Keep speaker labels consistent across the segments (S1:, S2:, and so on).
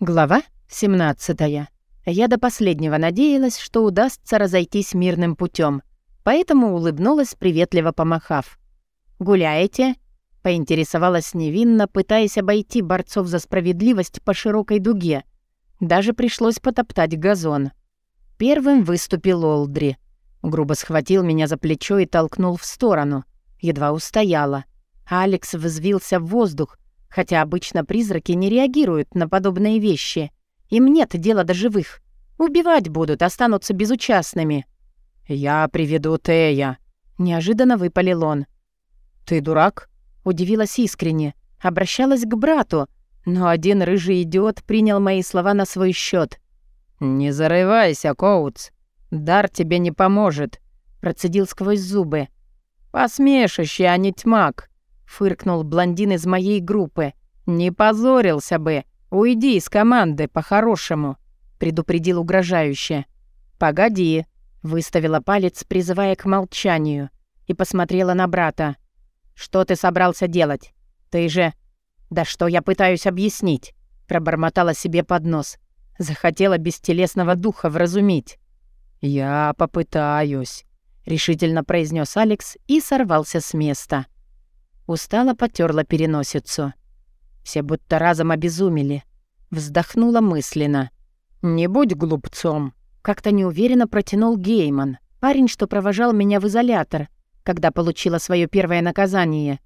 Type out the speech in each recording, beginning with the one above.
S1: Глава 17. Я до последнего надеялась, что удастся разойтись мирным путем, поэтому улыбнулась, приветливо помахав. «Гуляете?» — поинтересовалась невинно, пытаясь обойти борцов за справедливость по широкой дуге. Даже пришлось потоптать газон. Первым выступил Олдри. Грубо схватил меня за плечо и толкнул в сторону. Едва устояла. Алекс взвился в воздух, Хотя обычно призраки не реагируют на подобные вещи. Им нет дела до живых. Убивать будут, останутся безучастными. «Я приведу Тея», — неожиданно выпалил он. «Ты дурак?» — удивилась искренне. Обращалась к брату, но один рыжий идиот принял мои слова на свой счет. «Не зарывайся, Коутс. Дар тебе не поможет», — процедил сквозь зубы. «Посмешище, а не тьмак. Фыркнул блондин из моей группы. «Не позорился бы. Уйди из команды по-хорошему», — предупредил угрожающе. «Погоди», — выставила палец, призывая к молчанию, и посмотрела на брата. «Что ты собрался делать? Ты же...» «Да что я пытаюсь объяснить?» — пробормотала себе под нос. Захотела бестелесного духа вразумить. «Я попытаюсь», — решительно произнес Алекс и сорвался с места. Устало потерла переносицу. Все будто разом обезумели. Вздохнула мысленно. «Не будь глупцом!» Как-то неуверенно протянул Гейман. Парень, что провожал меня в изолятор, когда получила свое первое наказание.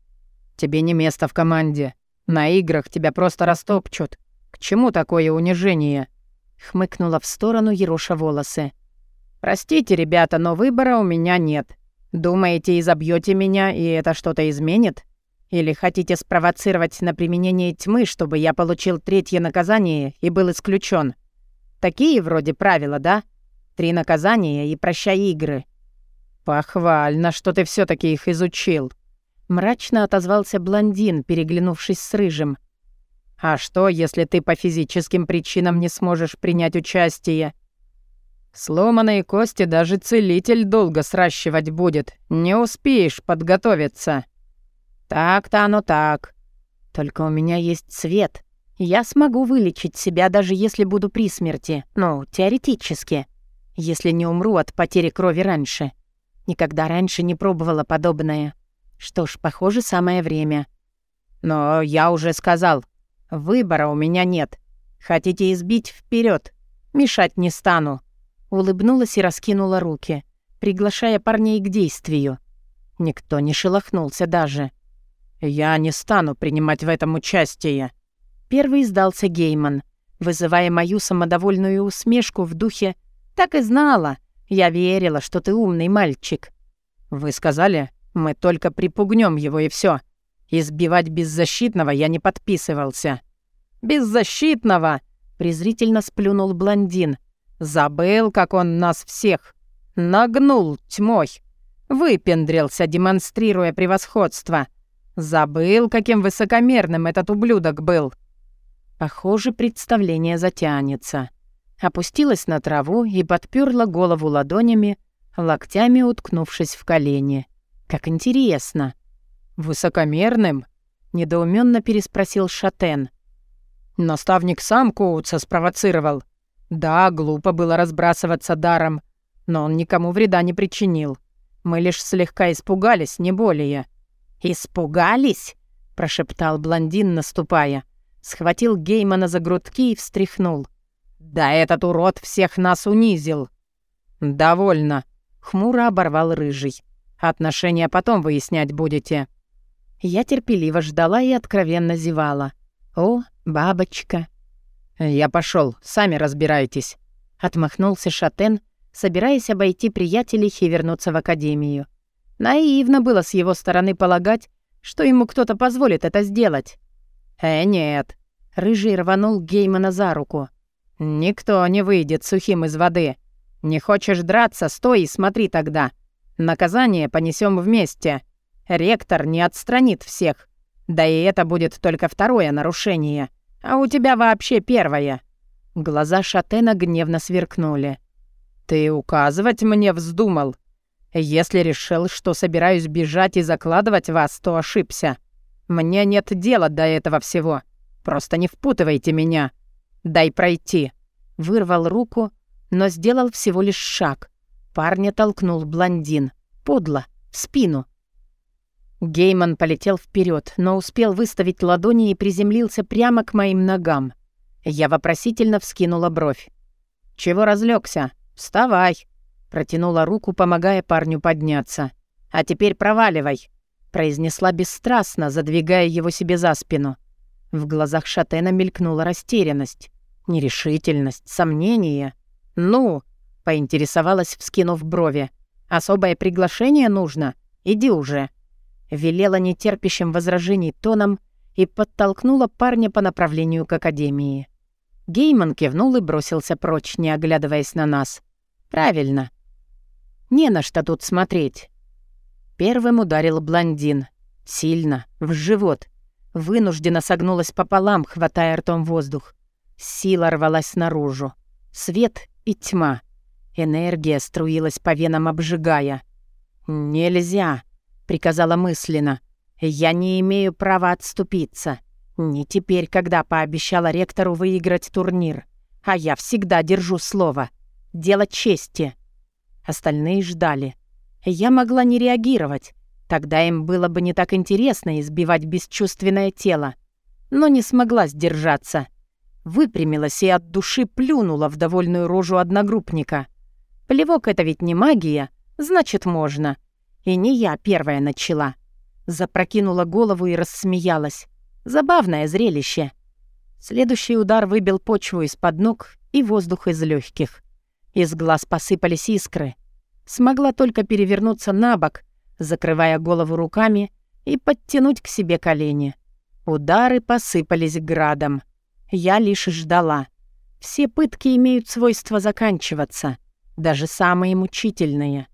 S1: «Тебе не место в команде. На играх тебя просто растопчут. К чему такое унижение?» Хмыкнула в сторону Ероша волосы. «Простите, ребята, но выбора у меня нет. Думаете, изобьете меня, и это что-то изменит?» Или хотите спровоцировать на применение тьмы, чтобы я получил третье наказание и был исключен? Такие вроде правила, да? Три наказания и прощай игры». «Похвально, что ты все таки их изучил», — мрачно отозвался блондин, переглянувшись с Рыжим. «А что, если ты по физическим причинам не сможешь принять участие?» «Сломанные кости даже целитель долго сращивать будет. Не успеешь подготовиться». «Так-то оно так. Только у меня есть свет. Я смогу вылечить себя, даже если буду при смерти. Ну, теоретически. Если не умру от потери крови раньше. Никогда раньше не пробовала подобное. Что ж, похоже, самое время. Но я уже сказал, выбора у меня нет. Хотите избить вперед? Мешать не стану». Улыбнулась и раскинула руки, приглашая парней к действию. Никто не шелохнулся даже. «Я не стану принимать в этом участие», — первый сдался Гейман, вызывая мою самодовольную усмешку в духе «Так и знала. Я верила, что ты умный мальчик». «Вы сказали, мы только припугнем его и все. Избивать беззащитного я не подписывался». «Беззащитного!» — презрительно сплюнул блондин. «Забыл, как он нас всех. Нагнул тьмой. Выпендрился, демонстрируя превосходство». Забыл, каким высокомерным этот ублюдок был. Похоже, представление затянется. Опустилась на траву и подперла голову ладонями, локтями уткнувшись в колени. Как интересно. Высокомерным? Недоуменно переспросил Шатен. Наставник сам Коутса спровоцировал. Да, глупо было разбрасываться даром, но он никому вреда не причинил. Мы лишь слегка испугались, не более. «Испугались?» — прошептал блондин, наступая. Схватил Геймана за грудки и встряхнул. «Да этот урод всех нас унизил!» «Довольно!» — хмуро оборвал Рыжий. «Отношения потом выяснять будете». Я терпеливо ждала и откровенно зевала. «О, бабочка!» «Я пошел, сами разбирайтесь», — отмахнулся Шатен, собираясь обойти приятелей и вернуться в академию. Наивно было с его стороны полагать, что ему кто-то позволит это сделать. «Э, нет». Рыжий рванул Геймана за руку. «Никто не выйдет сухим из воды. Не хочешь драться, стой и смотри тогда. Наказание понесем вместе. Ректор не отстранит всех. Да и это будет только второе нарушение. А у тебя вообще первое». Глаза Шатена гневно сверкнули. «Ты указывать мне вздумал?» Если решил, что собираюсь бежать и закладывать вас, то ошибся. Мне нет дела до этого всего. Просто не впутывайте меня». «Дай пройти». Вырвал руку, но сделал всего лишь шаг. Парня толкнул блондин. Подло, в спину. Гейман полетел вперед, но успел выставить ладони и приземлился прямо к моим ногам. Я вопросительно вскинула бровь. «Чего разлегся? Вставай!» Протянула руку, помогая парню подняться. «А теперь проваливай!» Произнесла бесстрастно, задвигая его себе за спину. В глазах Шатена мелькнула растерянность, нерешительность, сомнение. «Ну?» — поинтересовалась, вскинув брови. «Особое приглашение нужно? Иди уже!» Велела нетерпящим возражений тоном и подтолкнула парня по направлению к академии. Гейман кивнул и бросился прочь, не оглядываясь на нас. «Правильно. Не на что тут смотреть». Первым ударил блондин. Сильно, в живот. Вынужденно согнулась пополам, хватая ртом воздух. Сила рвалась наружу. Свет и тьма. Энергия струилась по венам, обжигая. «Нельзя», — приказала мысленно. «Я не имею права отступиться. Не теперь, когда пообещала ректору выиграть турнир. А я всегда держу слово. Дело чести». Остальные ждали. Я могла не реагировать. Тогда им было бы не так интересно избивать бесчувственное тело. Но не смогла сдержаться. Выпрямилась и от души плюнула в довольную рожу одногруппника. Плевок — это ведь не магия, значит, можно. И не я первая начала. Запрокинула голову и рассмеялась. Забавное зрелище. Следующий удар выбил почву из-под ног и воздух из легких. Из глаз посыпались искры. Смогла только перевернуться на бок, закрывая голову руками и подтянуть к себе колени. Удары посыпались градом. Я лишь ждала. Все пытки имеют свойство заканчиваться, даже самые мучительные.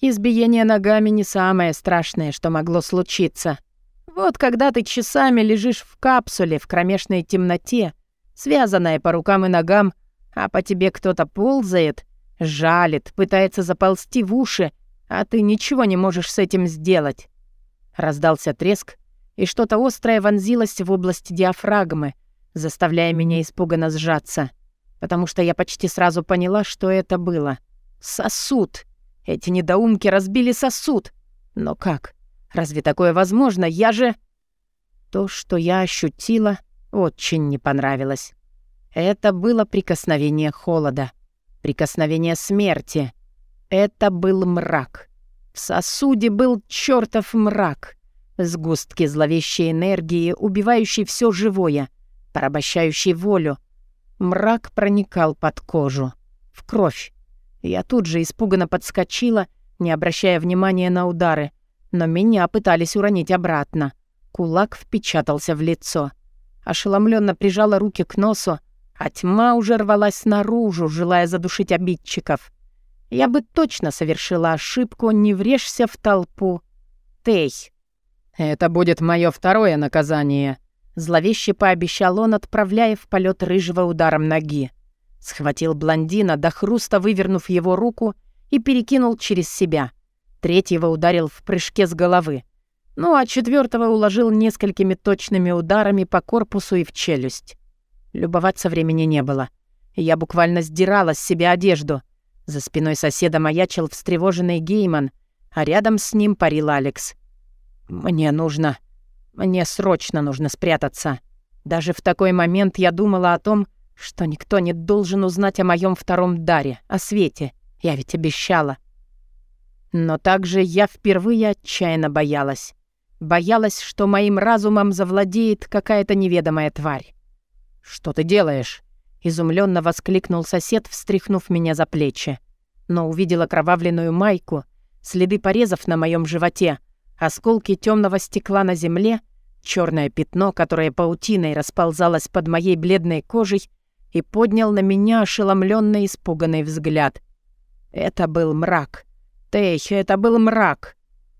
S1: Избиение ногами не самое страшное, что могло случиться. Вот когда ты часами лежишь в капсуле в кромешной темноте, связанная по рукам и ногам, а по тебе кто-то ползает, жалит, пытается заползти в уши, а ты ничего не можешь с этим сделать. Раздался треск, и что-то острое вонзилось в область диафрагмы, заставляя меня испуганно сжаться, потому что я почти сразу поняла, что это было. Сосуд! Эти недоумки разбили сосуд! Но как? Разве такое возможно? Я же... То, что я ощутила, очень не понравилось. Это было прикосновение холода, прикосновение смерти. Это был мрак. В сосуде был чертов мрак. Сгустки зловещей энергии, убивающей все живое — порабощающий волю. Мрак проникал под кожу, в кровь. Я тут же испуганно подскочила, не обращая внимания на удары, но меня пытались уронить обратно. Кулак впечатался в лицо. Ошеломленно прижала руки к носу, а тьма уже рвалась наружу, желая задушить обидчиков. Я бы точно совершила ошибку, не врежься в толпу. Тей. «Это будет мое второе наказание», Зловеще пообещал он, отправляя в полет рыжего ударом ноги. Схватил блондина, до хруста вывернув его руку и перекинул через себя. Третьего ударил в прыжке с головы. Ну а четвертого уложил несколькими точными ударами по корпусу и в челюсть. Любоваться времени не было. Я буквально сдирала с себя одежду. За спиной соседа маячил встревоженный Гейман, а рядом с ним парил Алекс. «Мне нужно...» Мне срочно нужно спрятаться. Даже в такой момент я думала о том, что никто не должен узнать о моем втором даре, о свете. Я ведь обещала. Но также я впервые отчаянно боялась. Боялась, что моим разумом завладеет какая-то неведомая тварь. «Что ты делаешь?» — изумленно воскликнул сосед, встряхнув меня за плечи. Но увидела кровавленную майку, следы порезов на моем животе — осколки темного стекла на земле, черное пятно, которое паутиной расползалось под моей бледной кожей, и поднял на меня ошеломленный испуганный взгляд. Это был мрак. Тейх, это был мрак.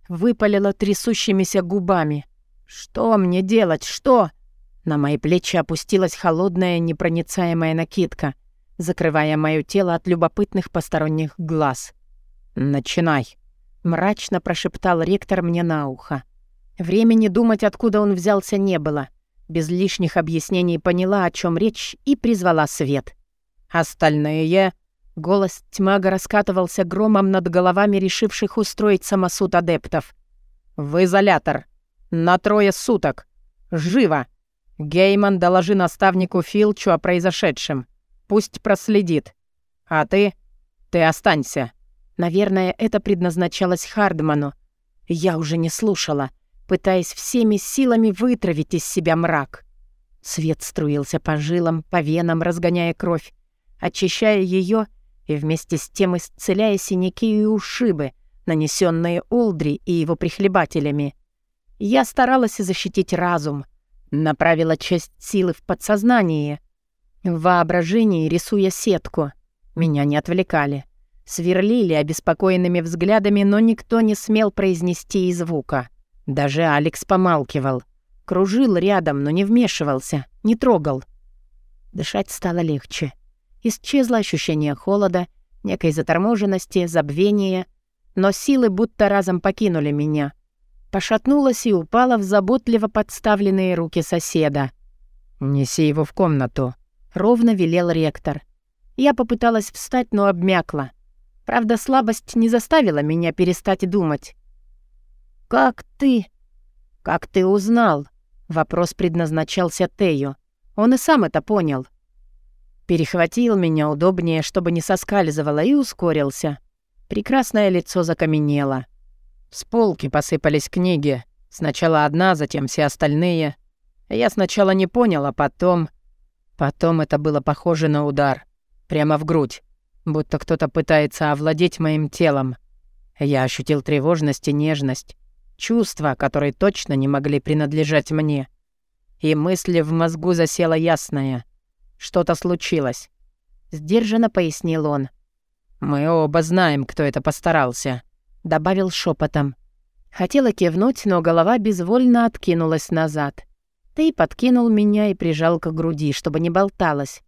S1: Выпалила трясущимися губами. «Что мне делать? Что?» На мои плечи опустилась холодная непроницаемая накидка, закрывая моё тело от любопытных посторонних глаз. «Начинай», Мрачно прошептал ректор мне на ухо. Времени думать, откуда он взялся, не было. Без лишних объяснений поняла, о чем речь, и призвала свет. Остальные... Голос тьмага раскатывался громом над головами решивших устроить самосуд адептов. «В изолятор! На трое суток! Живо! Гейман, доложи наставнику Филчу о произошедшем. Пусть проследит. А ты? Ты останься!» Наверное, это предназначалось Хардману. Я уже не слушала, пытаясь всеми силами вытравить из себя мрак. Свет струился по жилам, по венам, разгоняя кровь, очищая ее и вместе с тем исцеляя синяки и ушибы, нанесенные Олдри и его прихлебателями. Я старалась защитить разум, направила часть силы в подсознание, в воображении рисуя сетку. Меня не отвлекали. Сверлили обеспокоенными взглядами, но никто не смел произнести и звука. Даже Алекс помалкивал. Кружил рядом, но не вмешивался, не трогал. Дышать стало легче. Исчезло ощущение холода, некой заторможенности, забвения, но силы будто разом покинули меня. Пошатнулась и упала в заботливо подставленные руки соседа. «Неси его в комнату», — ровно велел ректор. Я попыталась встать, но обмякла. Правда, слабость не заставила меня перестать думать. «Как ты?» «Как ты узнал?» Вопрос предназначался Тею. Он и сам это понял. Перехватил меня удобнее, чтобы не соскальзывало, и ускорился. Прекрасное лицо закаменело. С полки посыпались книги. Сначала одна, затем все остальные. Я сначала не понял, а потом... Потом это было похоже на удар. Прямо в грудь. Будто кто-то пытается овладеть моим телом. Я ощутил тревожность и нежность. Чувства, которые точно не могли принадлежать мне. И мысли в мозгу засела ясная. Что-то случилось. Сдержанно пояснил он. «Мы оба знаем, кто это постарался», — добавил шепотом. Хотела кивнуть, но голова безвольно откинулась назад. Ты подкинул меня и прижал к груди, чтобы не болталась.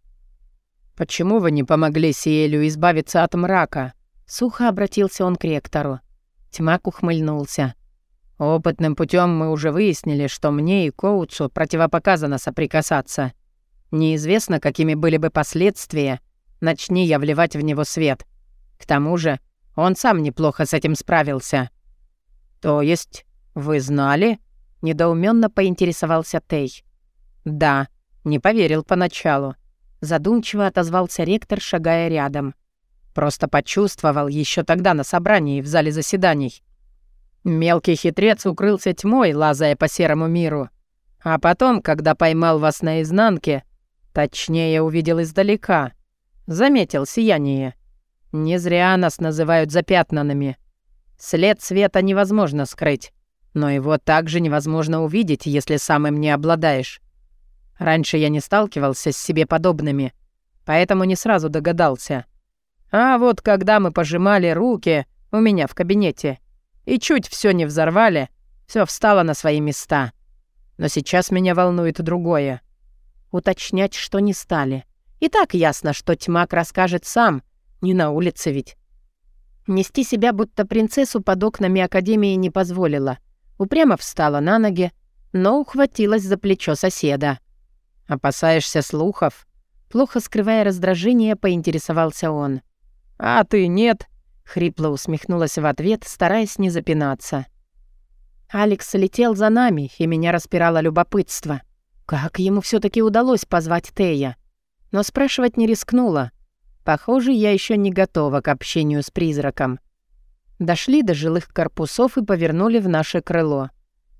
S1: «Почему вы не помогли Сиэлю избавиться от мрака?» Сухо обратился он к ректору. Тьмак ухмыльнулся. «Опытным путем мы уже выяснили, что мне и Коутсу противопоказано соприкасаться. Неизвестно, какими были бы последствия, начни я вливать в него свет. К тому же он сам неплохо с этим справился». «То есть вы знали?» — недоуменно поинтересовался Тей. «Да, не поверил поначалу». Задумчиво отозвался ректор, шагая рядом. Просто почувствовал еще тогда на собрании в зале заседаний. Мелкий хитрец укрылся тьмой, лазая по серому миру. А потом, когда поймал вас наизнанке, Точнее, увидел издалека. Заметил сияние. Не зря нас называют запятнанными. След света невозможно скрыть, но его также невозможно увидеть, если сам им не обладаешь. Раньше я не сталкивался с себе подобными, поэтому не сразу догадался. А вот когда мы пожимали руки у меня в кабинете и чуть все не взорвали, все встало на свои места. Но сейчас меня волнует другое. Уточнять, что не стали. И так ясно, что тьмак расскажет сам, не на улице ведь. Нести себя, будто принцессу под окнами Академии не позволила. Упрямо встала на ноги, но ухватилась за плечо соседа. «Опасаешься слухов?» Плохо скрывая раздражение, поинтересовался он. «А ты нет?» — хрипло усмехнулась в ответ, стараясь не запинаться. Алекс летел за нами, и меня распирало любопытство. Как ему все таки удалось позвать Тея? Но спрашивать не рискнула. Похоже, я еще не готова к общению с призраком. Дошли до жилых корпусов и повернули в наше крыло.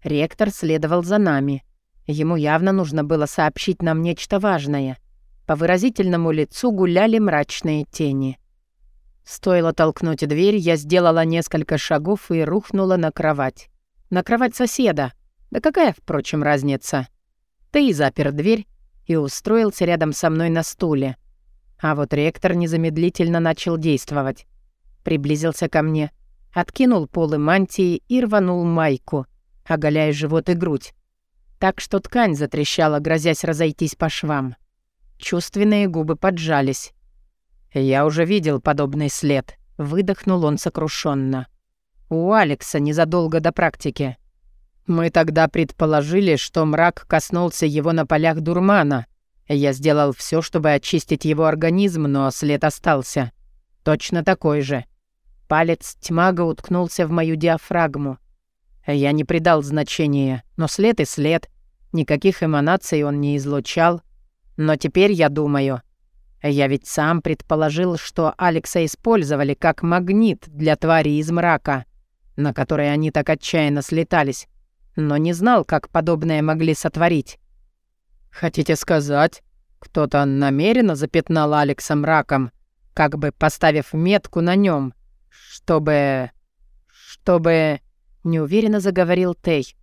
S1: Ректор следовал за нами. Ему явно нужно было сообщить нам нечто важное. По выразительному лицу гуляли мрачные тени. Стоило толкнуть дверь, я сделала несколько шагов и рухнула на кровать. На кровать соседа. Да какая, впрочем, разница? Тей запер дверь и устроился рядом со мной на стуле. А вот ректор незамедлительно начал действовать. Приблизился ко мне, откинул полы мантии и рванул майку, оголяя живот и грудь. Так что ткань затрещала, грозясь разойтись по швам. Чувственные губы поджались. «Я уже видел подобный след», — выдохнул он сокрушенно. «У Алекса незадолго до практики».
S2: Мы тогда предположили, что мрак коснулся его на полях дурмана. Я сделал все, чтобы очистить его организм, но след остался. Точно такой же. Палец тьмага уткнулся в мою диафрагму. Я не придал значения, но след и след. Никаких эманаций он не излучал. Но теперь я думаю... Я ведь сам предположил, что Алекса использовали как магнит для твари из мрака, на которые они так отчаянно слетались, но не знал, как подобное могли сотворить. Хотите сказать, кто-то намеренно запятнал Алекса мраком, как бы поставив метку на нем, чтобы... чтобы... Неуверенно заговорил Тей.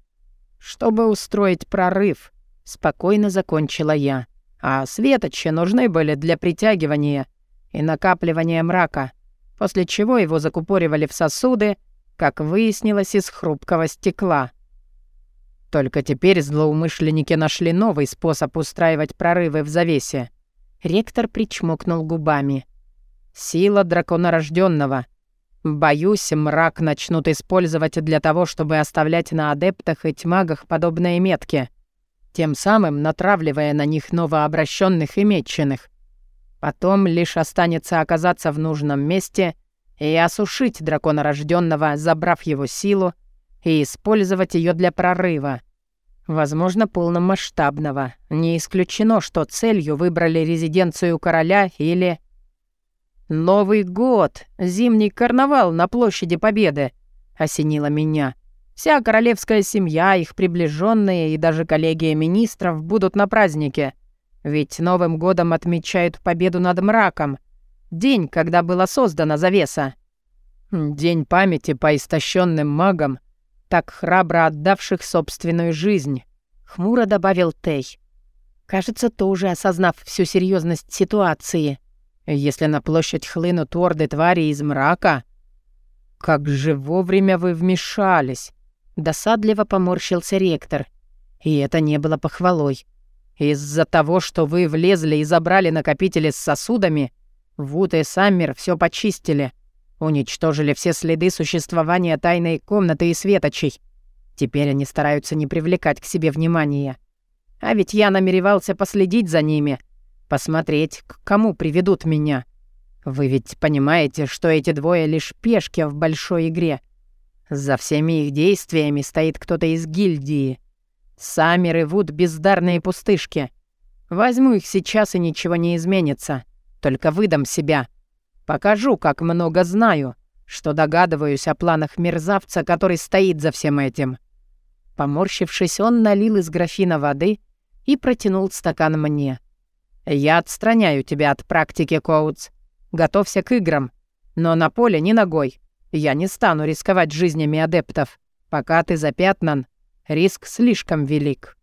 S2: «Чтобы устроить прорыв», — спокойно закончила я. «А светочи нужны были для притягивания и накапливания мрака, после чего его закупоривали в сосуды, как выяснилось, из хрупкого стекла». Только теперь злоумышленники нашли новый способ устраивать прорывы в завесе. Ректор причмокнул губами. «Сила драконорожденного. Боюсь, мрак начнут использовать для того, чтобы оставлять на адептах и тьмагах подобные метки, тем самым натравливая на них новообращенных и меченых. Потом лишь останется оказаться в нужном месте и осушить дракона рожденного, забрав его силу, и использовать ее для прорыва. Возможно, полномасштабного. Не исключено, что целью выбрали резиденцию короля или «Новый год! Зимний карнавал на площади Победы!» — осенило меня. «Вся королевская семья, их приближенные и даже коллегия министров будут на празднике. Ведь Новым годом отмечают победу над мраком. День, когда была создана завеса. День памяти по истощенным магам, так храбро отдавших собственную жизнь», — хмуро добавил Тей. Кажется, тоже осознав всю серьезность ситуации — если на площадь хлынут орды твари из мрака... Как же вовремя вы вмешались! Досадливо поморщился ректор. И это не было похвалой. Из-за того, что вы влезли и забрали накопители с сосудами, Вуд и Саммер все почистили. Уничтожили все следы существования тайной комнаты и светочей. Теперь они стараются не привлекать к себе внимания. А ведь я намеревался последить за ними — Посмотреть, к кому приведут меня. Вы ведь понимаете, что эти двое лишь пешки в большой игре. За всеми их действиями стоит кто-то из гильдии. Саммер и Вуд — бездарные пустышки. Возьму их сейчас, и ничего не изменится. Только выдам себя. Покажу, как много знаю, что догадываюсь о планах мерзавца, который стоит за всем этим. Поморщившись, он налил из графина воды и протянул стакан мне. «Я отстраняю тебя от практики, Коутс. Готовься к играм. Но на поле не ногой. Я не стану рисковать жизнями адептов. Пока ты запятнан, риск слишком велик».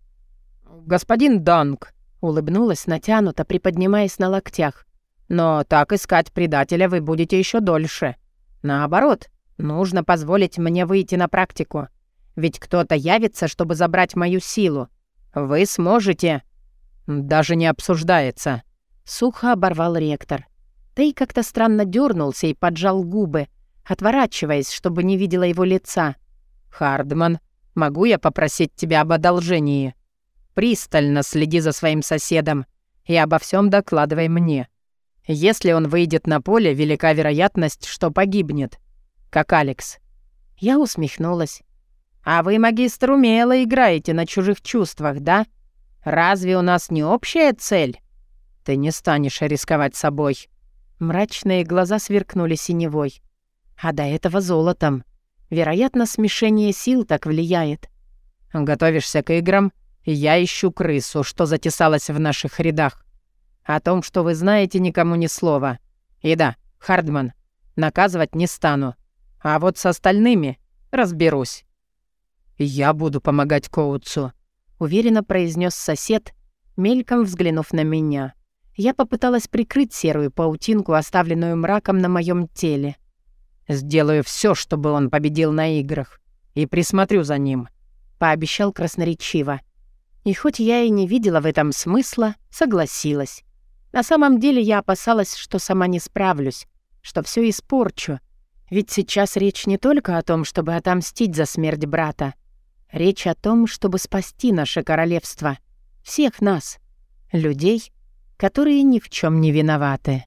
S2: «Господин Донг», — улыбнулась натянуто, приподнимаясь на локтях. «Но так искать предателя вы будете еще дольше. Наоборот, нужно позволить мне выйти на практику. Ведь кто-то явится, чтобы забрать мою силу. Вы сможете...» «Даже не обсуждается», — сухо оборвал ректор. Тей как-то странно дернулся и поджал губы, отворачиваясь, чтобы не видела его лица. «Хардман, могу я попросить тебя об одолжении? Пристально следи за своим соседом и обо всем докладывай мне. Если он выйдет на поле, велика вероятность, что погибнет. Как Алекс». Я усмехнулась. «А вы, магистр, умело играете на чужих чувствах, да?» Разве у нас не общая цель? Ты не станешь рисковать собой. Мрачные глаза сверкнули синевой. А до этого золотом. Вероятно, смешение сил так влияет. Готовишься к играм? Я ищу крысу, что затесалась в наших рядах. О том, что вы знаете, никому ни слова. И да, Хардман, наказывать не стану. А вот с остальными разберусь. Я буду помогать Коутсу уверенно произнес сосед, мельком взглянув на меня. Я попыталась прикрыть серую паутинку, оставленную мраком на моем теле. «Сделаю все, чтобы он победил на играх, и присмотрю за ним», — пообещал красноречиво. И хоть я и не видела в этом смысла, согласилась. На самом деле я опасалась, что сама не справлюсь, что все испорчу. Ведь сейчас речь не только о том, чтобы отомстить за смерть брата.
S1: Речь о том, чтобы спасти наше королевство. Всех нас. Людей, которые ни в чем не виноваты.